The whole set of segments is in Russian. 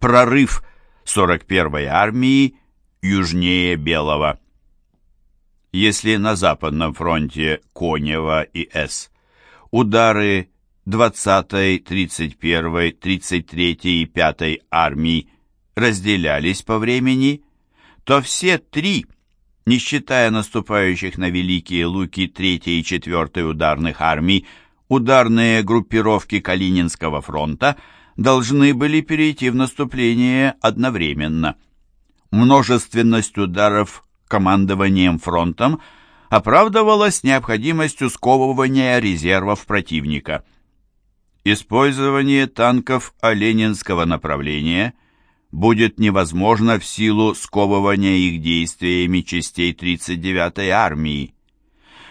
Прорыв 41-й армии южнее Белого. Если на Западном фронте Конева и С удары 20-й, 31-й, 33-й и 5-й армий разделялись по времени, то все три, не считая наступающих на Великие Луки 3-й и 4-й ударных армий, ударные группировки Калининского фронта должны были перейти в наступление одновременно. Множественность ударов командованием фронтом оправдывалась необходимостью сковывания резервов противника. Использование танков Оленинского направления будет невозможно в силу сковывания их действиями частей 39-й армии.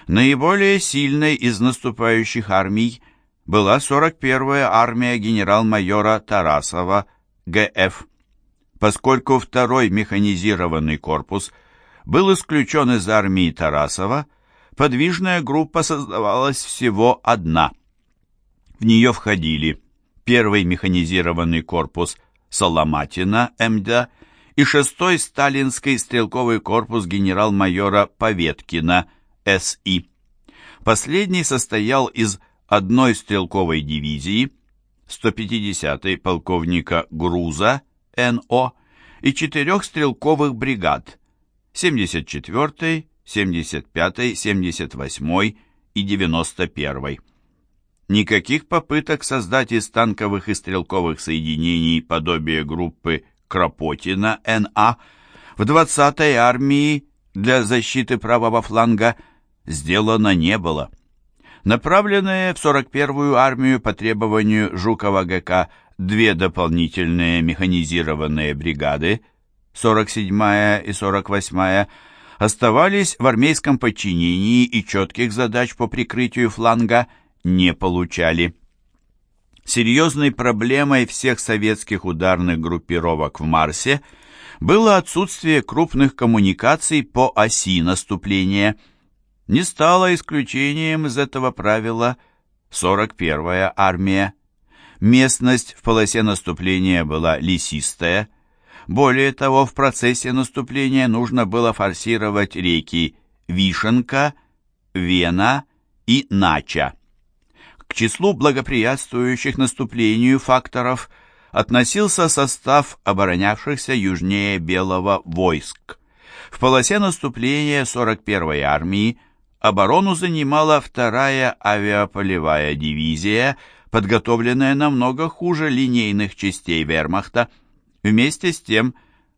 Наиболее сильной из наступающих армий была 41-я армия генерал-майора Тарасова, ГФ. Поскольку второй механизированный корпус был исключен из армии Тарасова, подвижная группа создавалась всего одна. В нее входили первый механизированный корпус Соломатина МД и шестой сталинский стрелковый корпус генерал-майора Поветкина СИ. Последний состоял из одной стрелковой дивизии, 150-й полковника Груза НО и четырех стрелковых бригад, 74-й, 75-й, 78-й и 91-й. Никаких попыток создать из танковых и стрелковых соединений подобие группы Кропотина НА в 20-й армии для защиты правого фланга сделано не было. Направленные в 41-ю армию по требованию Жукова ГК две дополнительные механизированные бригады, 47-я и 48-я, оставались в армейском подчинении и четких задач по прикрытию фланга не получали. Серьезной проблемой всех советских ударных группировок в Марсе было отсутствие крупных коммуникаций по оси наступления. Не стало исключением из этого правила 41-я армия. Местность в полосе наступления была лесистая. Более того, в процессе наступления нужно было форсировать реки Вишенка, Вена и Нача. К числу благоприятствующих наступлению факторов относился состав оборонявшихся южнее Белого войск. В полосе наступления 41-й армии оборону занимала вторая авиаполевая дивизия – подготовленная намного хуже линейных частей вермахта. Вместе с тем,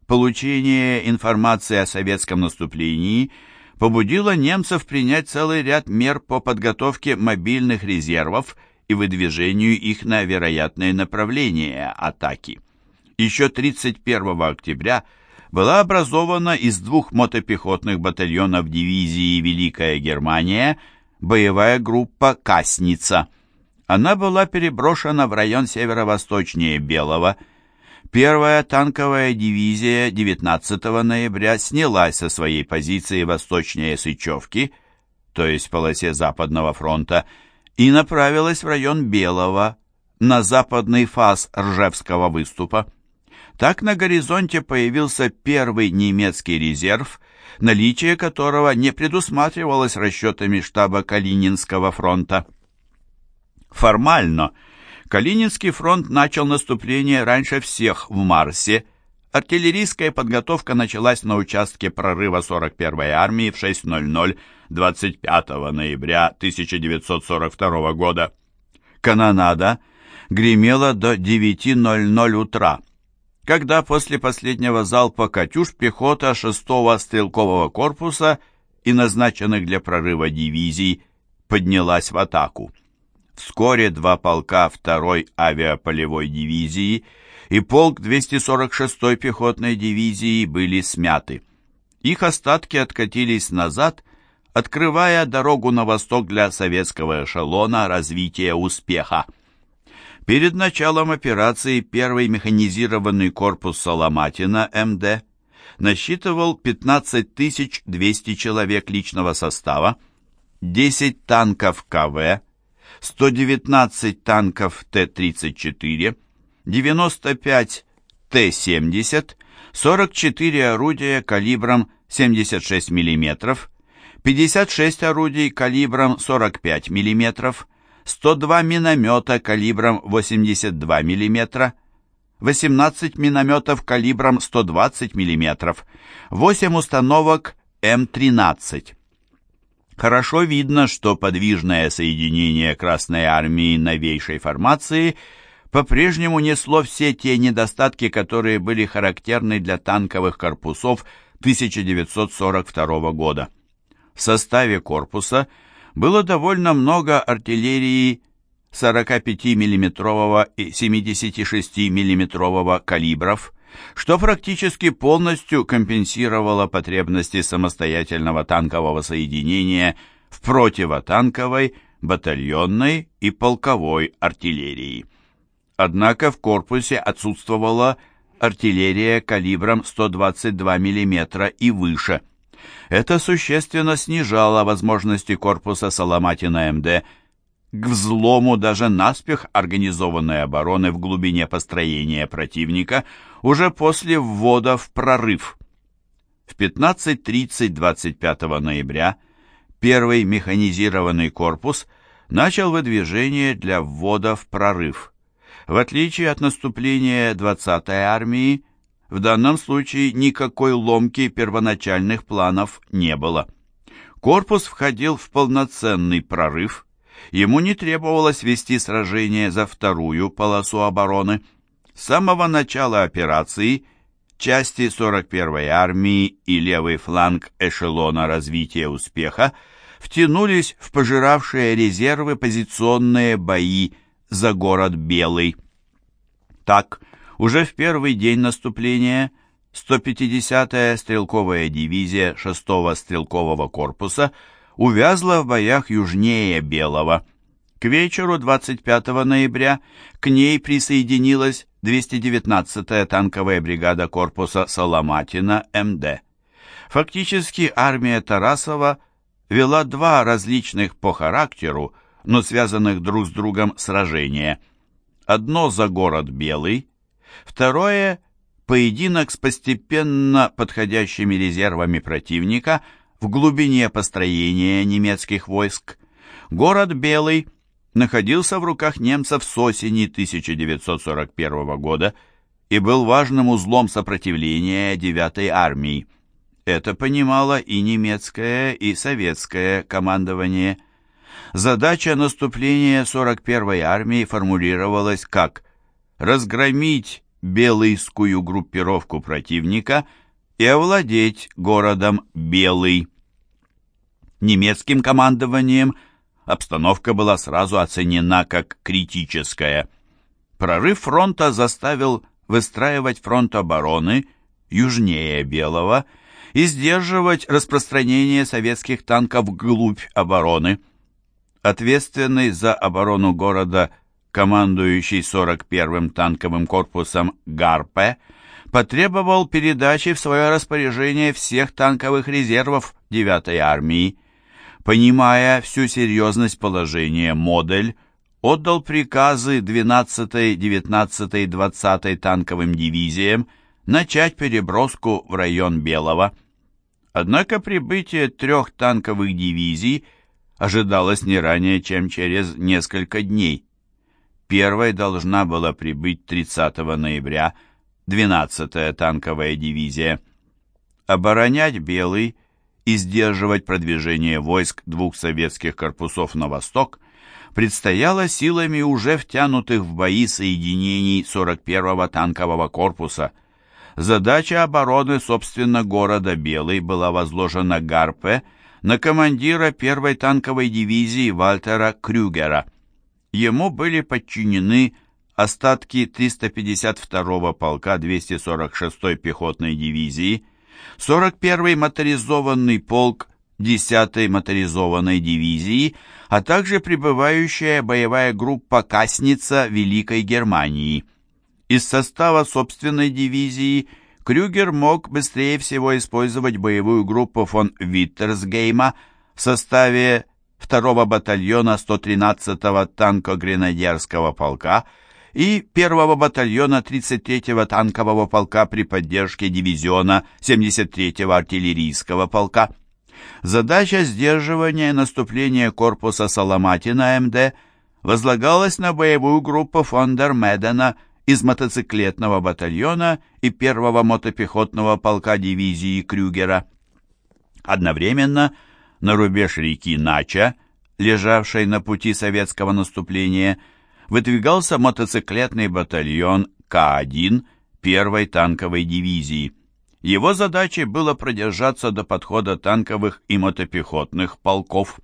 получение информации о советском наступлении побудило немцев принять целый ряд мер по подготовке мобильных резервов и выдвижению их на вероятные направления атаки. Еще 31 октября была образована из двух мотопехотных батальонов дивизии «Великая Германия» боевая группа «Касница», она была переброшена в район северо-восточнее Белого. Первая танковая дивизия 19 ноября снялась со своей позиции восточнее Сычевки, то есть в полосе Западного фронта, и направилась в район Белого, на западный фаз Ржевского выступа. Так на горизонте появился первый немецкий резерв, наличие которого не предусматривалось расчетами штаба Калининского фронта. Формально Калининский фронт начал наступление раньше всех в Марсе. Артиллерийская подготовка началась на участке прорыва 41-й армии в 6.00 25 ноября 1942 года. Канонада гремела до 9.00 утра, когда после последнего залпа «Катюш» пехота 6-го стрелкового корпуса и назначенных для прорыва дивизий поднялась в атаку. Вскоре два полка 2-й авиаполевой дивизии и полк 246-й пехотной дивизии были смяты. Их остатки откатились назад, открывая дорогу на восток для советского эшелона развития успеха. Перед началом операции первый механизированный корпус Соломатина МД насчитывал 15 200 человек личного состава, 10 танков КВ, 119 танков Т-34, 95 Т-70, 44 орудия калибром 76 мм, 56 орудий калибром 45 мм, 102 миномета калибром 82 мм, 18 минометов калибром 120 мм, 8 установок М-13. Хорошо видно, что подвижное соединение Красной Армии новейшей формации по-прежнему несло все те недостатки, которые были характерны для танковых корпусов 1942 года. В составе корпуса было довольно много артиллерии 45 миллиметрового и 76 миллиметрового калибров, что практически полностью компенсировало потребности самостоятельного танкового соединения в противотанковой, батальонной и полковой артиллерии. Однако в корпусе отсутствовала артиллерия калибром 122 мм и выше. Это существенно снижало возможности корпуса Соломатина МД к взлому даже наспех организованной обороны в глубине построения противника уже после ввода в прорыв. В 15.30 25 ноября первый механизированный корпус начал выдвижение для ввода в прорыв. В отличие от наступления 20-й армии, в данном случае никакой ломки первоначальных планов не было. Корпус входил в полноценный прорыв – Ему не требовалось вести сражение за вторую полосу обороны. С самого начала операции части 41-й армии и левый фланг эшелона развития успеха втянулись в пожиравшие резервы позиционные бои за город Белый. Так, уже в первый день наступления 150-я стрелковая дивизия 6-го стрелкового корпуса – увязла в боях южнее Белого. К вечеру 25 ноября к ней присоединилась 219-я танковая бригада корпуса Соломатина МД. Фактически армия Тарасова вела два различных по характеру, но связанных друг с другом сражения. Одно за город Белый, второе – поединок с постепенно подходящими резервами противника – в глубине построения немецких войск. Город Белый находился в руках немцев с осени 1941 года и был важным узлом сопротивления 9-й армии. Это понимало и немецкое, и советское командование. Задача наступления 41-й армии формулировалась как «разгромить белыйскую группировку противника» и овладеть городом Белый. Немецким командованием обстановка была сразу оценена как критическая. Прорыв фронта заставил выстраивать фронт обороны южнее Белого и сдерживать распространение советских танков вглубь обороны. Ответственный за оборону города командующий 41-м танковым корпусом Гарпе – потребовал передачи в свое распоряжение всех танковых резервов 9-й армии. Понимая всю серьезность положения, Модель отдал приказы 12-й, 19-й, 20-й танковым дивизиям начать переброску в район Белого. Однако прибытие трех танковых дивизий ожидалось не ранее, чем через несколько дней. Первой должна была прибыть 30 ноября 12-я танковая дивизия. Оборонять Белый и сдерживать продвижение войск двух советских корпусов на восток предстояло силами уже втянутых в бои соединений 41-го танкового корпуса. Задача обороны, собственно, города Белый была возложена Гарпе на командира первой танковой дивизии Вальтера Крюгера. Ему были подчинены остатки 352-го полка 246-й пехотной дивизии, 41-й моторизованный полк 10-й моторизованной дивизии, а также прибывающая боевая группа «Касница» Великой Германии. Из состава собственной дивизии Крюгер мог быстрее всего использовать боевую группу фон Виттерсгейма в составе 2-го батальона 113-го танко-гренадерского полка и 1-го батальона 33-го танкового полка при поддержке дивизиона 73-го артиллерийского полка. Задача сдерживания наступления корпуса Саламати на МД возлагалась на боевую группу фон дер Медена из мотоциклетного батальона и 1-го мотопехотного полка дивизии Крюгера. Одновременно на рубеж реки Нача, лежавшей на пути советского наступления, выдвигался мотоциклетный батальон К-1 первой танковой дивизии. Его задачей было продержаться до подхода танковых и мотопехотных полков.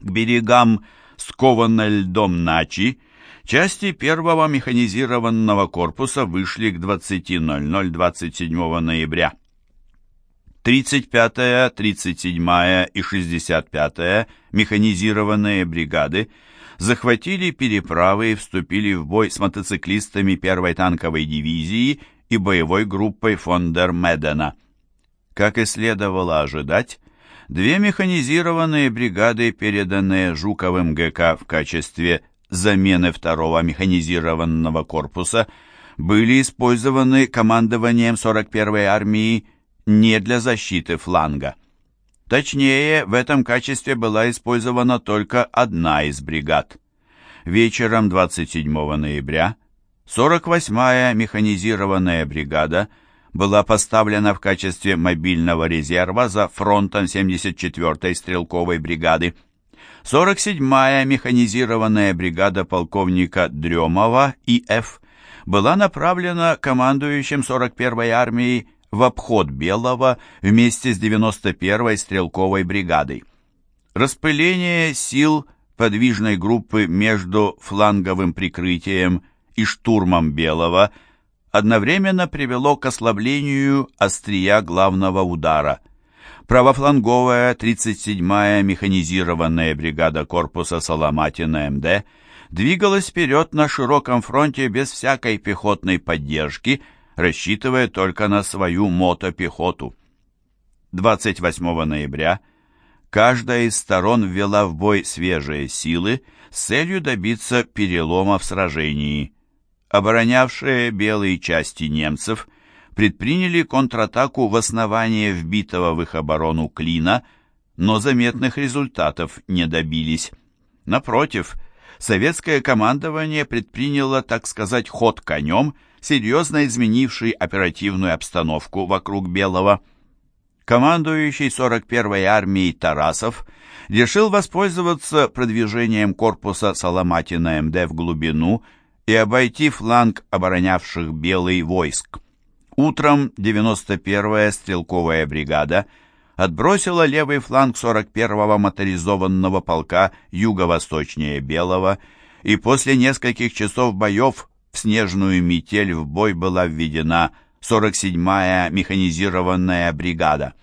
К берегам скованной льдом Начи части первого механизированного корпуса вышли к 20.00 27 ноября. 35-я, 37-я и 65-я механизированные бригады захватили переправы и вступили в бой с мотоциклистами первой танковой дивизии и боевой группой фон дер Медена. Как и следовало ожидать, две механизированные бригады, переданные Жуковым ГК в качестве замены второго механизированного корпуса, были использованы командованием 41-й армии не для защиты фланга. Точнее, в этом качестве была использована только одна из бригад. Вечером 27 ноября 48-я механизированная бригада была поставлена в качестве мобильного резерва за фронтом 74-й стрелковой бригады. 47-я механизированная бригада полковника Дремова И.Ф. была направлена командующим 41-й армией в обход Белого вместе с 91-й стрелковой бригадой. Распыление сил подвижной группы между фланговым прикрытием и штурмом Белого одновременно привело к ослаблению острия главного удара. Правофланговая 37-я механизированная бригада корпуса Соломатина МД двигалась вперед на широком фронте без всякой пехотной поддержки – рассчитывая только на свою мотопехоту. 28 ноября каждая из сторон ввела в бой свежие силы с целью добиться перелома в сражении. Оборонявшие белые части немцев предприняли контратаку в основание вбитого в их оборону клина, но заметных результатов не добились. Напротив, советское командование предприняло, так сказать, ход конем – серьезно изменивший оперативную обстановку вокруг Белого. Командующий 41-й армией Тарасов решил воспользоваться продвижением корпуса Соломатина МД в глубину и обойти фланг оборонявших Белый войск. Утром 91-я стрелковая бригада отбросила левый фланг 41-го моторизованного полка юго-восточнее Белого и после нескольких часов боев в снежную метель в бой была введена 47-я механизированная бригада.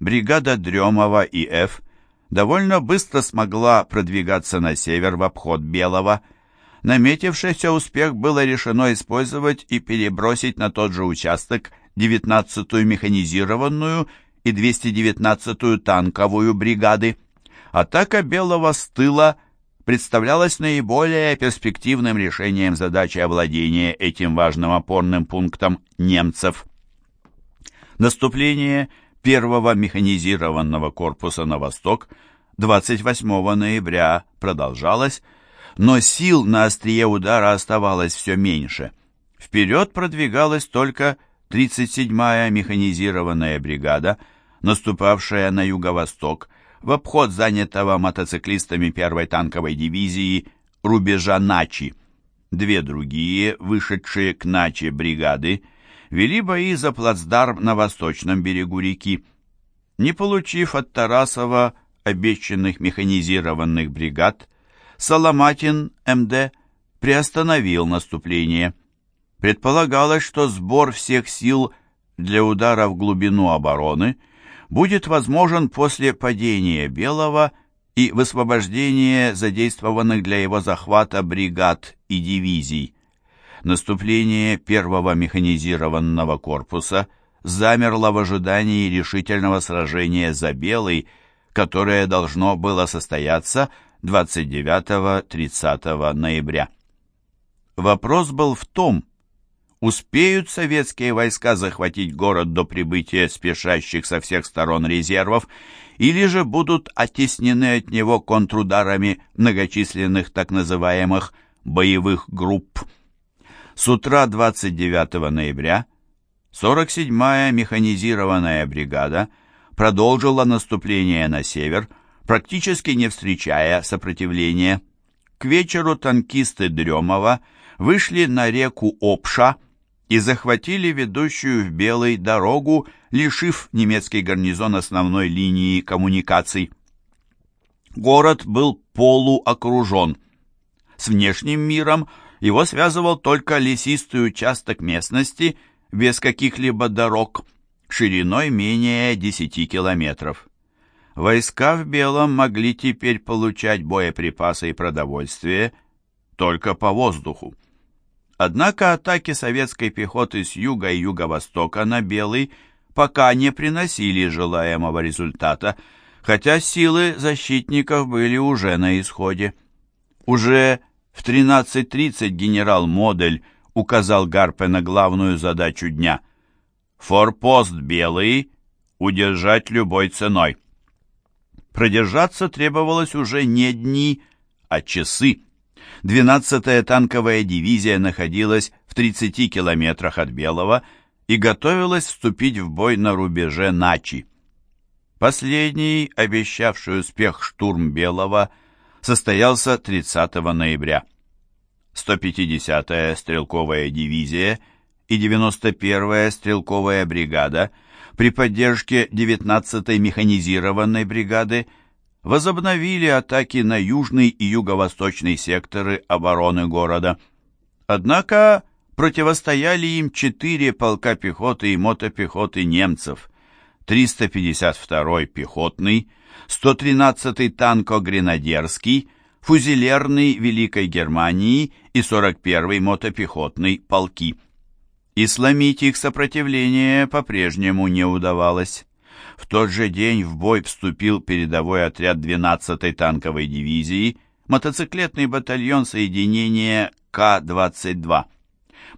Бригада Дремова и Ф довольно быстро смогла продвигаться на север в обход Белого. Наметившийся успех было решено использовать и перебросить на тот же участок 19-ю механизированную и 219-ю танковую бригады. Атака Белого с тыла представлялось наиболее перспективным решением задачи овладения этим важным опорным пунктом немцев. Наступление первого механизированного корпуса на восток 28 ноября продолжалось, но сил на острие удара оставалось все меньше. Вперед продвигалась только 37-я механизированная бригада, наступавшая на юго-восток, в обход занятого мотоциклистами первой танковой дивизии рубежа Начи. Две другие, вышедшие к Начи бригады, вели бои за плацдарм на восточном берегу реки. Не получив от Тарасова обещанных механизированных бригад, Соломатин МД приостановил наступление. Предполагалось, что сбор всех сил для удара в глубину обороны – будет возможен после падения Белого и высвобождения задействованных для его захвата бригад и дивизий. Наступление первого механизированного корпуса замерло в ожидании решительного сражения за Белый, которое должно было состояться 29-30 ноября. Вопрос был в том, успеют советские войска захватить город до прибытия спешащих со всех сторон резервов, или же будут оттеснены от него контрударами многочисленных так называемых боевых групп. С утра 29 ноября 47-я механизированная бригада продолжила наступление на север, практически не встречая сопротивления. К вечеру танкисты Дремова вышли на реку Обша и захватили ведущую в Белый дорогу, лишив немецкий гарнизон основной линии коммуникаций. Город был полуокружен. С внешним миром его связывал только лесистый участок местности без каких-либо дорог, шириной менее 10 километров. Войска в Белом могли теперь получать боеприпасы и продовольствие только по воздуху. Однако атаки советской пехоты с юга и юго-востока на Белый пока не приносили желаемого результата, хотя силы защитников были уже на исходе. Уже в 13.30 генерал Модель указал Гарпе на главную задачу дня. «Форпост Белый удержать любой ценой». Продержаться требовалось уже не дни, а часы. 12-я танковая дивизия находилась в 30 километрах от Белого и готовилась вступить в бой на рубеже Начи. Последний, обещавший успех штурм Белого, состоялся 30 ноября. 150-я стрелковая дивизия и 91-я стрелковая бригада – при поддержке 19-й механизированной бригады возобновили атаки на южный и юго-восточный секторы обороны города. Однако противостояли им четыре полка пехоты и мотопехоты немцев, 352-й пехотный, 113-й танко-гренадерский, фузелерный Великой Германии и 41-й мотопехотный полки и сломить их сопротивление по-прежнему не удавалось. В тот же день в бой вступил передовой отряд 12-й танковой дивизии, мотоциклетный батальон соединения К-22.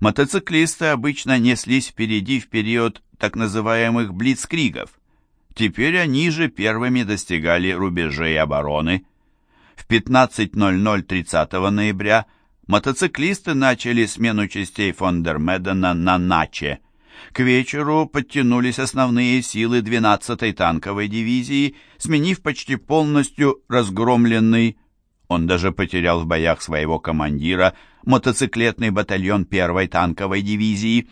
Мотоциклисты обычно неслись впереди в период так называемых блицкригов. Теперь они же первыми достигали рубежей обороны. В 15.00 30 ноября мотоциклисты начали смену частей фон дер Медена на Наче. К вечеру подтянулись основные силы 12-й танковой дивизии, сменив почти полностью разгромленный, он даже потерял в боях своего командира, мотоциклетный батальон 1-й танковой дивизии.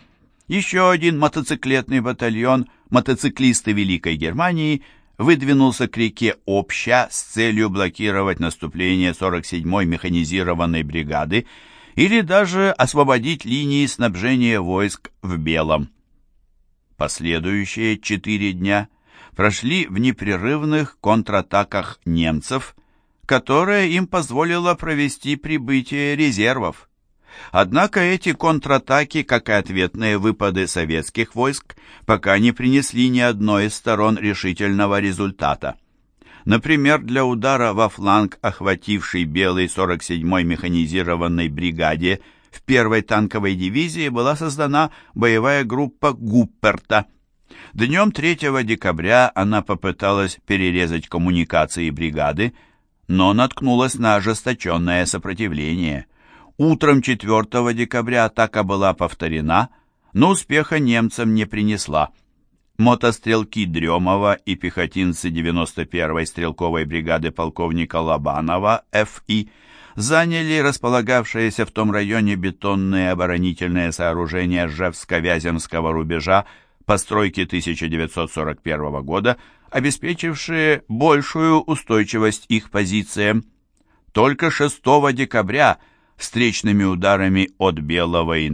Еще один мотоциклетный батальон, мотоциклисты Великой Германии – выдвинулся к реке Обща с целью блокировать наступление 47-й механизированной бригады или даже освободить линии снабжения войск в Белом. Последующие четыре дня прошли в непрерывных контратаках немцев, которое им позволило провести прибытие резервов. Однако эти контратаки, как и ответные выпады советских войск, пока не принесли ни одной из сторон решительного результата. Например, для удара во фланг, охватившей белый 47-й механизированной бригаде в первой танковой дивизии была создана боевая группа Гупперта. Днем 3 декабря она попыталась перерезать коммуникации бригады, но наткнулась на ожесточенное сопротивление – Утром 4 декабря атака была повторена, но успеха немцам не принесла. Мотострелки Дремова и пехотинцы 91-й стрелковой бригады полковника Лобанова Ф.И. заняли располагавшиеся в том районе бетонные оборонительные сооружения Ржевско-Вяземского рубежа постройки 1941 года, обеспечившие большую устойчивость их позициям. Только 6 декабря – встречными ударами от Белого и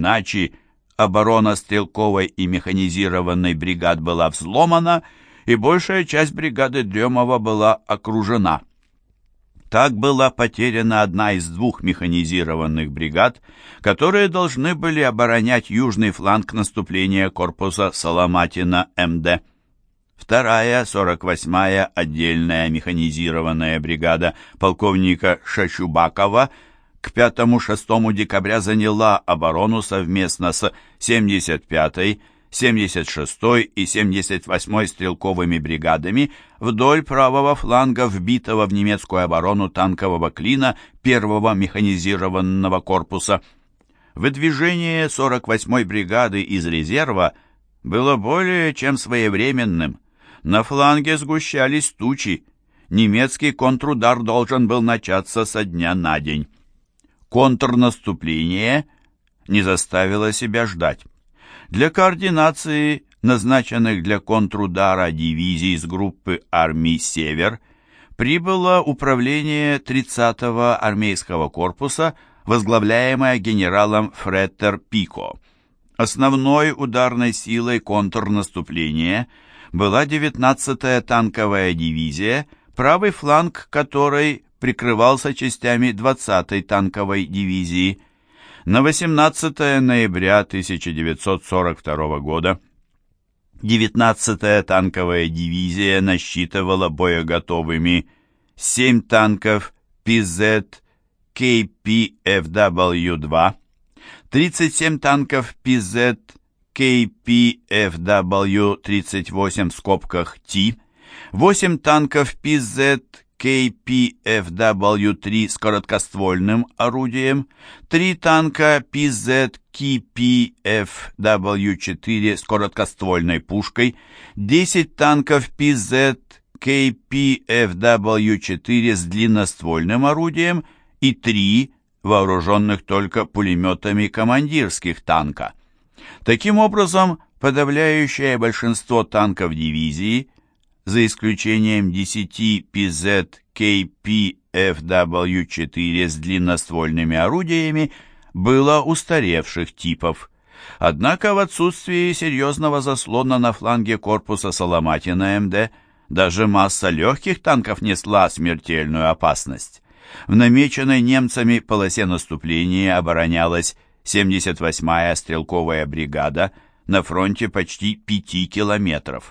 оборона стрелковой и механизированной бригад была взломана, и большая часть бригады Дремова была окружена. Так была потеряна одна из двух механизированных бригад, которые должны были оборонять южный фланг наступления корпуса Соломатина МД. Вторая, 48-я отдельная механизированная бригада полковника Шачубакова – к 5-6 декабря заняла оборону совместно с 75-й, 76-й и 78-й стрелковыми бригадами вдоль правого фланга вбитого в немецкую оборону танкового клина первого механизированного корпуса. Выдвижение 48-й бригады из резерва было более чем своевременным. На фланге сгущались тучи. Немецкий контрудар должен был начаться со дня на день. Контрнаступление не заставило себя ждать. Для координации назначенных для контрудара дивизий из группы армий «Север» прибыло управление 30-го армейского корпуса, возглавляемое генералом Фреттер Пико. Основной ударной силой контрнаступления была 19-я танковая дивизия, правый фланг которой прикрывался частями 20-й танковой дивизии – на 18 ноября 1942 года. 19-я танковая дивизия насчитывала боеготовыми 7 танков PZ KPFW-2, 37 танков PZ KPFW-38 в скобках T, 8 танков PZ KPFW-3 с короткоствольным орудием, три танка PZ-KPFW-4 с короткоствольной пушкой, 10 танков PZ-KPFW-4 с длинноствольным орудием и три вооруженных только пулеметами командирских танка. Таким образом, подавляющее большинство танков дивизии – за исключением 10 PZ-KP-FW-4 с длинноствольными орудиями, было устаревших типов. Однако в отсутствии серьезного заслона на фланге корпуса Соломатина МД даже масса легких танков несла смертельную опасность. В намеченной немцами полосе наступления оборонялась 78-я стрелковая бригада на фронте почти 5 километров.